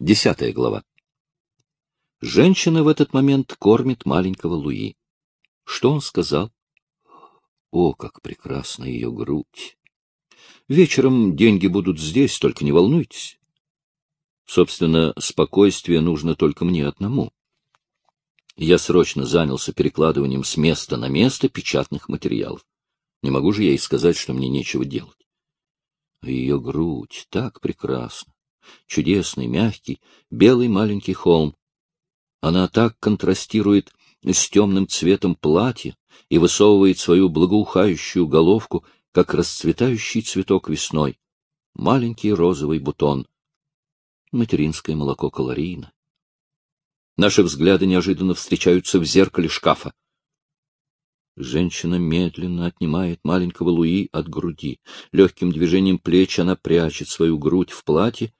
Десятая глава. Женщина в этот момент кормит маленького Луи. Что он сказал? О, как прекрасна ее грудь! Вечером деньги будут здесь, только не волнуйтесь. Собственно, спокойствие нужно только мне одному. Я срочно занялся перекладыванием с места на место печатных материалов. Не могу же я ей сказать, что мне нечего делать. Ее грудь так прекрасна. Чудесный, мягкий, белый маленький холм. Она так контрастирует с темным цветом платья и высовывает свою благоухающую головку, как расцветающий цветок весной. Маленький розовый бутон. Материнское молоко калорийно. Наши взгляды неожиданно встречаются в зеркале шкафа. Женщина медленно отнимает маленького Луи от груди. Легким движением плеч она прячет свою грудь в платье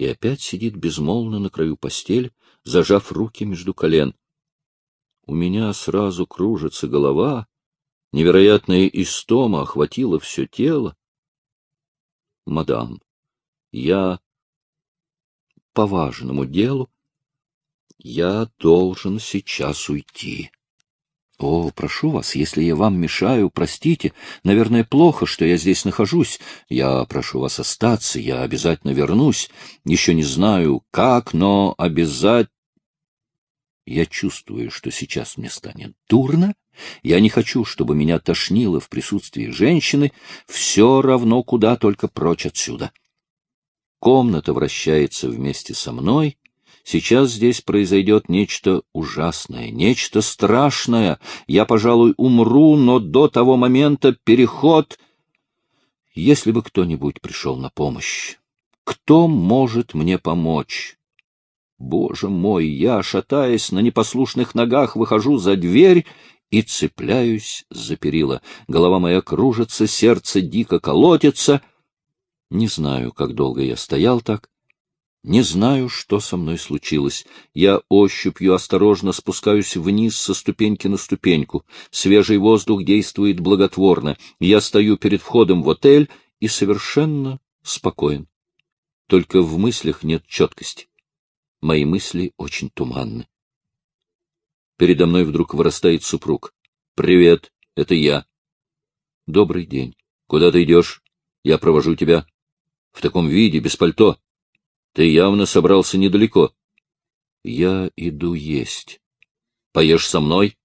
и опять сидит безмолвно на краю постели, зажав руки между колен. У меня сразу кружится голова, невероятная истома охватила все тело. Мадам, я по важному делу, я должен сейчас уйти. О, прошу вас, если я вам мешаю, простите. Наверное, плохо, что я здесь нахожусь. Я прошу вас остаться, я обязательно вернусь. Еще не знаю, как, но обязательно... Я чувствую, что сейчас мне станет дурно. Я не хочу, чтобы меня тошнило в присутствии женщины. Все равно куда, только прочь отсюда. Комната вращается вместе со мной, Сейчас здесь произойдет нечто ужасное, нечто страшное. Я, пожалуй, умру, но до того момента переход... Если бы кто-нибудь пришел на помощь, кто может мне помочь? Боже мой, я, шатаясь на непослушных ногах, выхожу за дверь и цепляюсь за перила. Голова моя кружится, сердце дико колотится. Не знаю, как долго я стоял так. Не знаю, что со мной случилось. Я ощупью осторожно спускаюсь вниз со ступеньки на ступеньку. Свежий воздух действует благотворно. Я стою перед входом в отель и совершенно спокоен. Только в мыслях нет четкости. Мои мысли очень туманны. Передо мной вдруг вырастает супруг. «Привет, это я». «Добрый день. Куда ты идешь? Я провожу тебя. В таком виде, без пальто. Ты явно собрался недалеко. Я иду есть. Поешь со мной?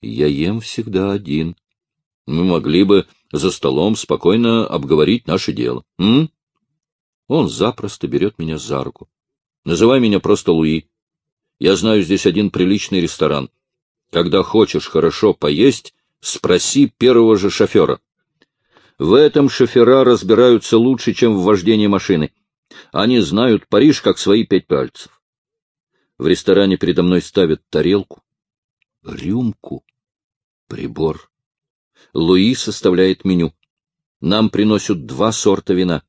Я ем всегда один. Мы могли бы за столом спокойно обговорить наше дело. М? Он запросто берет меня за руку. Называй меня просто Луи. Я знаю здесь один приличный ресторан. Когда хочешь хорошо поесть, спроси первого же шофера. В этом шофера разбираются лучше, чем в вождении машины. Они знают Париж как свои пять пальцев. В ресторане передо мной ставят тарелку, рюмку, прибор. Луи составляет меню. Нам приносят два сорта вина.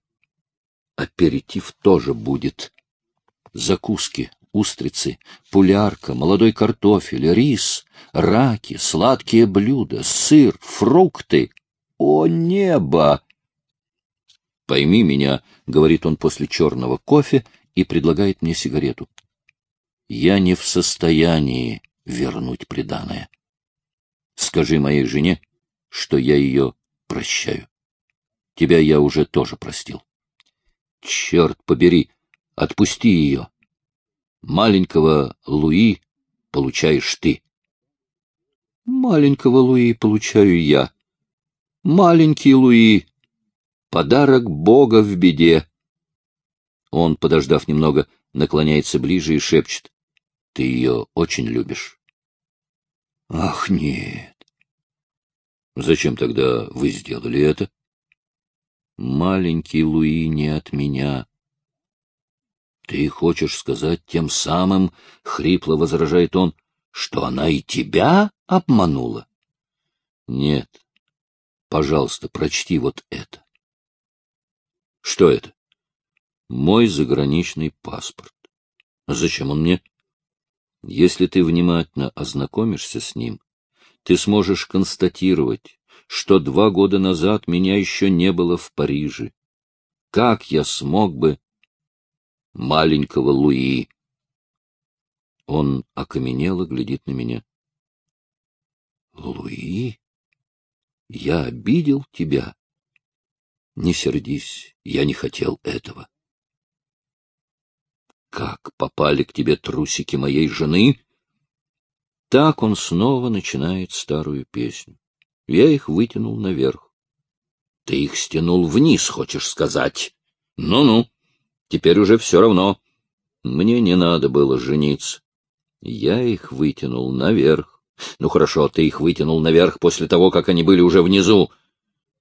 Аперитив тоже будет. Закуски, устрицы, пулярка, молодой картофель, рис, раки, сладкие блюда, сыр, фрукты. О небо! Пойми меня, — говорит он после черного кофе и предлагает мне сигарету. Я не в состоянии вернуть преданное. Скажи моей жене, что я ее прощаю. Тебя я уже тоже простил. Черт побери, отпусти ее. Маленького Луи получаешь ты. Маленького Луи получаю я. Маленький Луи Подарок Бога в беде. Он, подождав немного, наклоняется ближе и шепчет. — Ты ее очень любишь? — Ах, нет. — Зачем тогда вы сделали это? — Маленький Луи не от меня. — Ты хочешь сказать тем самым, — хрипло возражает он, — что она и тебя обманула? — Нет. Пожалуйста, прочти вот это. Что это? Мой заграничный паспорт. А зачем он мне? Если ты внимательно ознакомишься с ним, ты сможешь констатировать, что два года назад меня еще не было в Париже. Как я смог бы... маленького Луи. Он окаменело глядит на меня. — Луи, я обидел тебя. Не сердись, я не хотел этого. Как попали к тебе трусики моей жены? Так он снова начинает старую песню. Я их вытянул наверх. Ты их стянул вниз, хочешь сказать? Ну-ну, теперь уже все равно. Мне не надо было жениться. Я их вытянул наверх. Ну хорошо, ты их вытянул наверх после того, как они были уже внизу.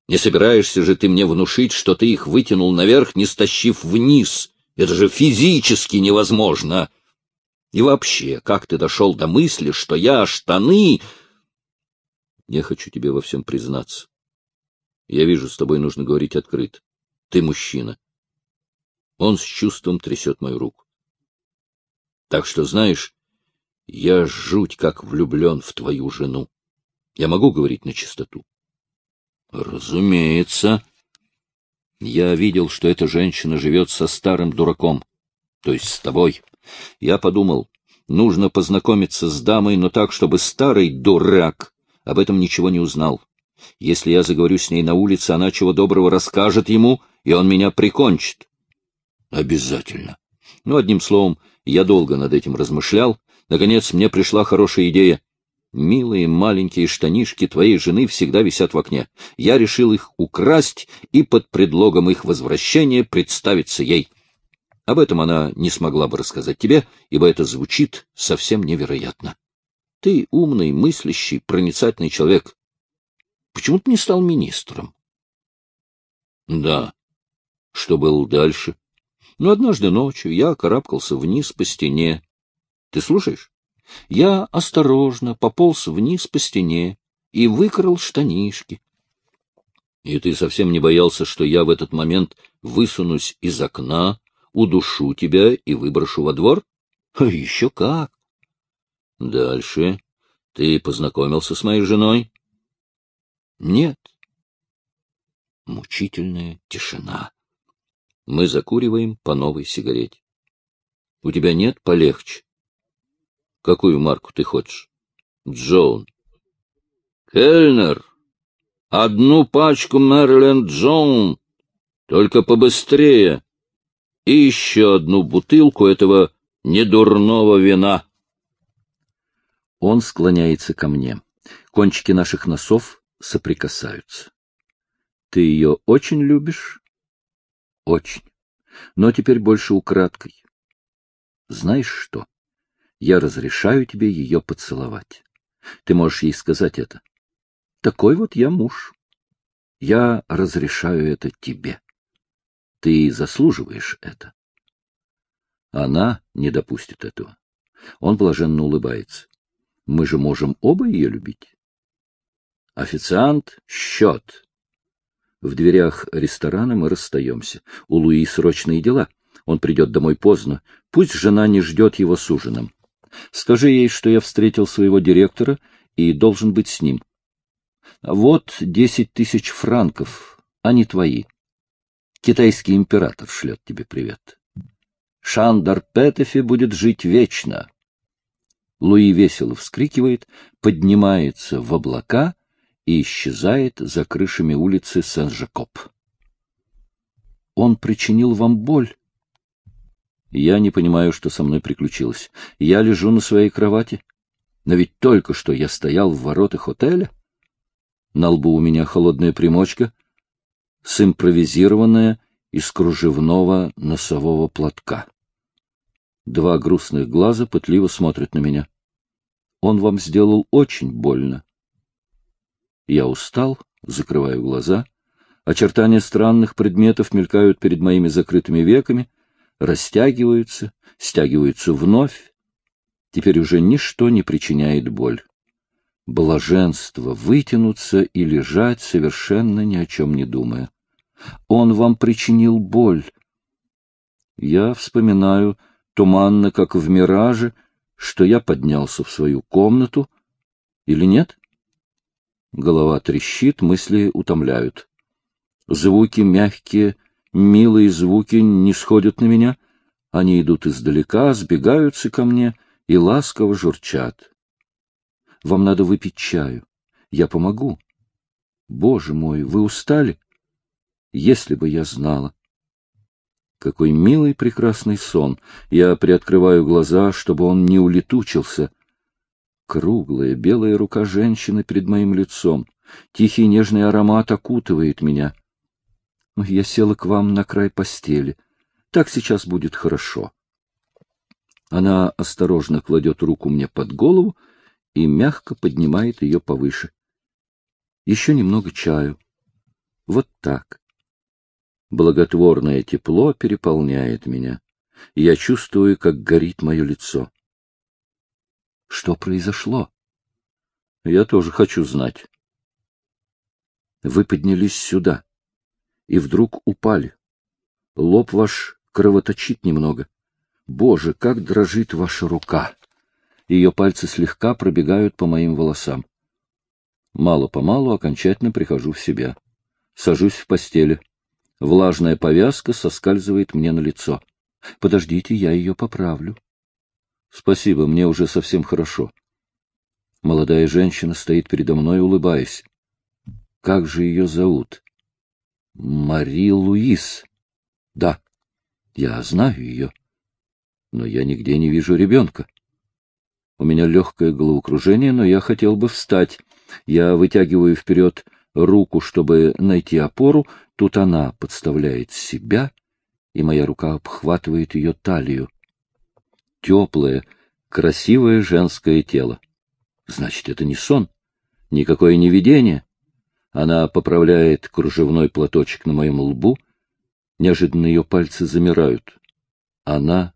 Не собираешься же ты мне внушить, что ты их вытянул наверх, не стащив вниз? Это же физически невозможно. И вообще, как ты дошел до мысли, что я штаны... Я хочу тебе во всем признаться. Я вижу, с тобой нужно говорить открыто. Ты мужчина. Он с чувством трясет мою руку. Так что, знаешь, я жуть как влюблен в твою жену. Я могу говорить на чистоту? Разумеется. Я видел, что эта женщина живет со старым дураком, то есть с тобой. Я подумал, нужно познакомиться с дамой, но так, чтобы старый дурак об этом ничего не узнал. Если я заговорю с ней на улице, она чего доброго расскажет ему, и он меня прикончит. Обязательно. Ну, одним словом, я долго над этим размышлял, Наконец мне пришла хорошая идея. Милые маленькие штанишки твоей жены всегда висят в окне. Я решил их украсть и под предлогом их возвращения представиться ей. Об этом она не смогла бы рассказать тебе, ибо это звучит совсем невероятно. Ты умный, мыслящий, проницательный человек. Почему ты не стал министром? Да. Что было дальше? Ну, однажды ночью я карабкался вниз по стене, ты слушаешь? Я осторожно пополз вниз по стене и выкрал штанишки. И ты совсем не боялся, что я в этот момент высунусь из окна, удушу тебя и выброшу во двор? Еще как! Дальше. Ты познакомился с моей женой? Нет. Мучительная тишина. Мы закуриваем по новой сигарете. У тебя нет полегче? Какую марку ты хочешь? Джоун. Кельнер, одну пачку Мэриленд Джоун, только побыстрее. И еще одну бутылку этого недурного вина. Он склоняется ко мне. Кончики наших носов соприкасаются. Ты ее очень любишь? Очень. Но теперь больше украдкой. Знаешь что? Я разрешаю тебе ее поцеловать. Ты можешь ей сказать это. Такой вот я муж. Я разрешаю это тебе. Ты заслуживаешь это. Она не допустит этого. Он блаженно улыбается. Мы же можем оба ее любить. Официант, счет. В дверях ресторана мы расстаемся. У Луи срочные дела. Он придет домой поздно. Пусть жена не ждет его с ужином. Скажи ей, что я встретил своего директора и должен быть с ним. Вот десять тысяч франков, они твои. Китайский император шлет тебе привет. Шандар Петефи будет жить вечно. Луи весело вскрикивает, поднимается в облака и исчезает за крышами улицы Сен-Жакоб. Он причинил вам боль? Я не понимаю, что со мной приключилось. Я лежу на своей кровати. Но ведь только что я стоял в воротах отеля. На лбу у меня холодная примочка, с импровизированная из кружевного носового платка. Два грустных глаза пытливо смотрят на меня. Он вам сделал очень больно. Я устал, закрываю глаза. Очертания странных предметов мелькают перед моими закрытыми веками — растягиваются, стягиваются вновь. Теперь уже ничто не причиняет боль. Блаженство вытянуться и лежать, совершенно ни о чем не думая. Он вам причинил боль. Я вспоминаю, туманно, как в мираже, что я поднялся в свою комнату. Или нет? Голова трещит, мысли утомляют. Звуки мягкие, милые звуки не сходят на меня. Они идут издалека, сбегаются ко мне и ласково журчат. Вам надо выпить чаю. Я помогу. Боже мой, вы устали? Если бы я знала. Какой милый прекрасный сон! Я приоткрываю глаза, чтобы он не улетучился. Круглая белая рука женщины перед моим лицом. Тихий нежный аромат окутывает меня. Я села к вам на край постели. Так сейчас будет хорошо. Она осторожно кладет руку мне под голову и мягко поднимает ее повыше. Еще немного чаю. Вот так. Благотворное тепло переполняет меня. Я чувствую, как горит мое лицо. Что произошло? Я тоже хочу знать. Вы поднялись сюда и вдруг упали. Лоб ваш кровоточит немного. Боже, как дрожит ваша рука! Ее пальцы слегка пробегают по моим волосам. Мало-помалу окончательно прихожу в себя. Сажусь в постели. Влажная повязка соскальзывает мне на лицо. Подождите, я ее поправлю. Спасибо, мне уже совсем хорошо. Молодая женщина стоит передо мной, улыбаясь. Как же ее зовут? Мари Луис. Да, я знаю ее. Но я нигде не вижу ребенка. У меня легкое головокружение, но я хотел бы встать. Я вытягиваю вперед руку, чтобы найти опору. Тут она подставляет себя, и моя рука обхватывает ее талию теплое, красивое женское тело. Значит, это не сон, никакое не видение. Она поправляет кружевной платочек на моем лбу. Неожиданно ее пальцы замирают. Она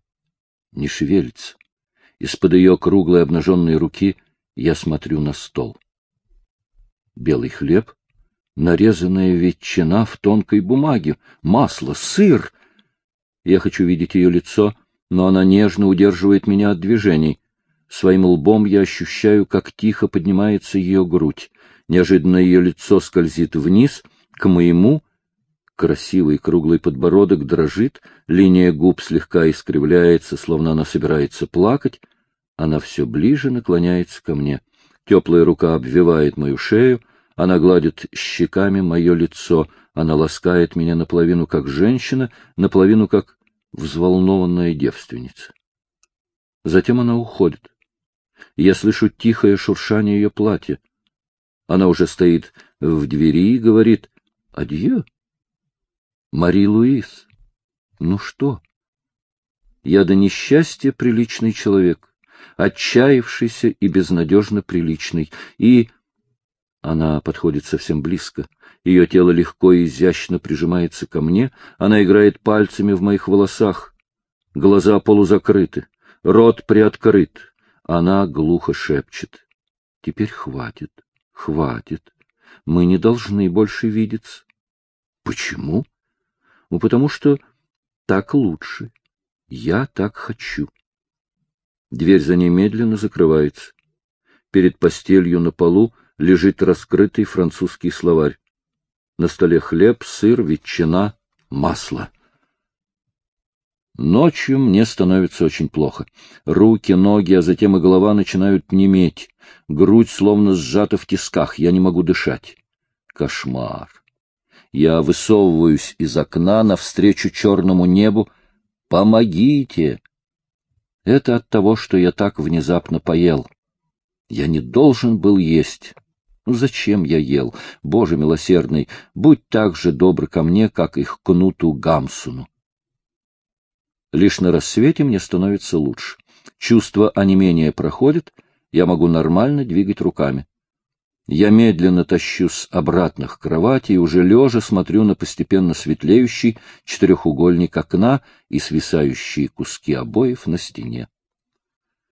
не шевелится. Из-под ее круглой обнаженной руки я смотрю на стол. Белый хлеб, нарезанная ветчина в тонкой бумаге, масло, сыр. Я хочу видеть ее лицо, но она нежно удерживает меня от движений. Своим лбом я ощущаю, как тихо поднимается ее грудь. Неожиданно ее лицо скользит вниз, к моему. Красивый круглый подбородок дрожит, линия губ слегка искривляется, словно она собирается плакать. Она все ближе наклоняется ко мне. Теплая рука обвивает мою шею, она гладит щеками мое лицо, она ласкает меня наполовину как женщина, наполовину как взволнованная девственница. Затем она уходит. Я слышу тихое шуршание ее платья. Она уже стоит в двери и говорит «Адье». Мари Луис. Ну что? Я до несчастья приличный человек, отчаявшийся и безнадежно приличный, и... Она подходит совсем близко. Ее тело легко и изящно прижимается ко мне, она играет пальцами в моих волосах. Глаза полузакрыты, рот приоткрыт. Она глухо шепчет. Теперь хватит, хватит. Мы не должны больше видеться. Почему? Ну, потому что так лучше. Я так хочу. Дверь за ней медленно закрывается. Перед постелью на полу лежит раскрытый французский словарь. На столе хлеб, сыр, ветчина, масло. Ночью мне становится очень плохо. Руки, ноги, а затем и голова начинают неметь. Грудь словно сжата в тисках, я не могу дышать. Кошмар. Я высовываюсь из окна навстречу черному небу. Помогите! Это от того, что я так внезапно поел. Я не должен был есть. Ну зачем я ел? Боже милосердный, будь так же добр ко мне, как их кнуту Гамсуну. Лишь на рассвете мне становится лучше. Чувство онемения проходит, я могу нормально двигать руками. Я медленно тащусь обратно к кровати и уже лежа смотрю на постепенно светлеющий четырехугольник окна и свисающие куски обоев на стене.